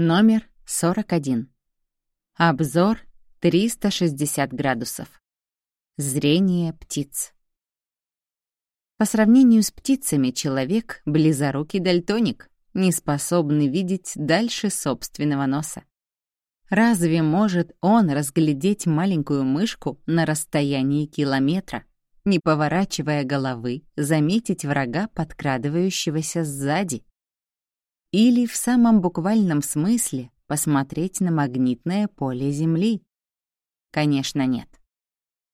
Номер 41. Обзор 360 градусов. Зрение птиц. По сравнению с птицами человек — близорукий дальтоник, не способный видеть дальше собственного носа. Разве может он разглядеть маленькую мышку на расстоянии километра, не поворачивая головы, заметить врага, подкрадывающегося сзади? Или в самом буквальном смысле посмотреть на магнитное поле Земли? Конечно, нет.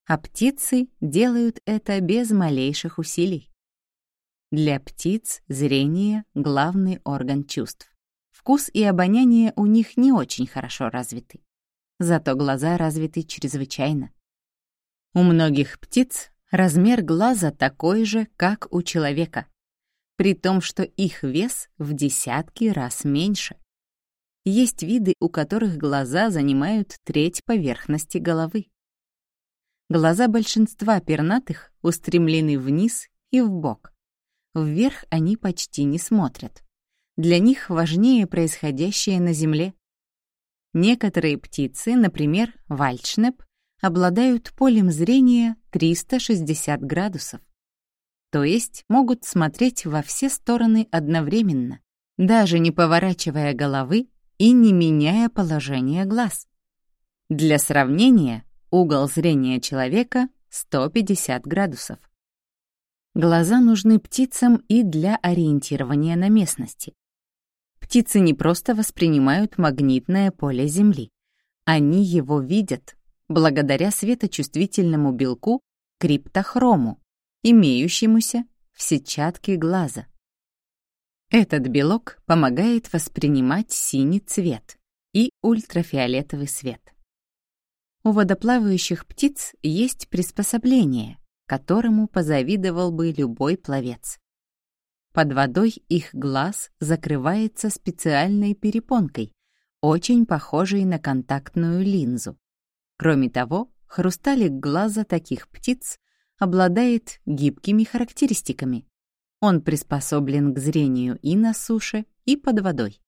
А птицы делают это без малейших усилий. Для птиц зрение — главный орган чувств. Вкус и обоняние у них не очень хорошо развиты. Зато глаза развиты чрезвычайно. У многих птиц размер глаза такой же, как у человека при том, что их вес в десятки раз меньше. Есть виды, у которых глаза занимают треть поверхности головы. Глаза большинства пернатых устремлены вниз и вбок. Вверх они почти не смотрят. Для них важнее происходящее на Земле. Некоторые птицы, например, вальчнеп, обладают полем зрения 360 градусов то есть могут смотреть во все стороны одновременно, даже не поворачивая головы и не меняя положение глаз. Для сравнения, угол зрения человека 150 градусов. Глаза нужны птицам и для ориентирования на местности. Птицы не просто воспринимают магнитное поле Земли, они его видят благодаря светочувствительному белку криптохрому, имеющемуся в сетчатке глаза. Этот белок помогает воспринимать синий цвет и ультрафиолетовый свет. У водоплавающих птиц есть приспособление, которому позавидовал бы любой пловец. Под водой их глаз закрывается специальной перепонкой, очень похожей на контактную линзу. Кроме того, хрусталик глаза таких птиц обладает гибкими характеристиками. Он приспособлен к зрению и на суше, и под водой.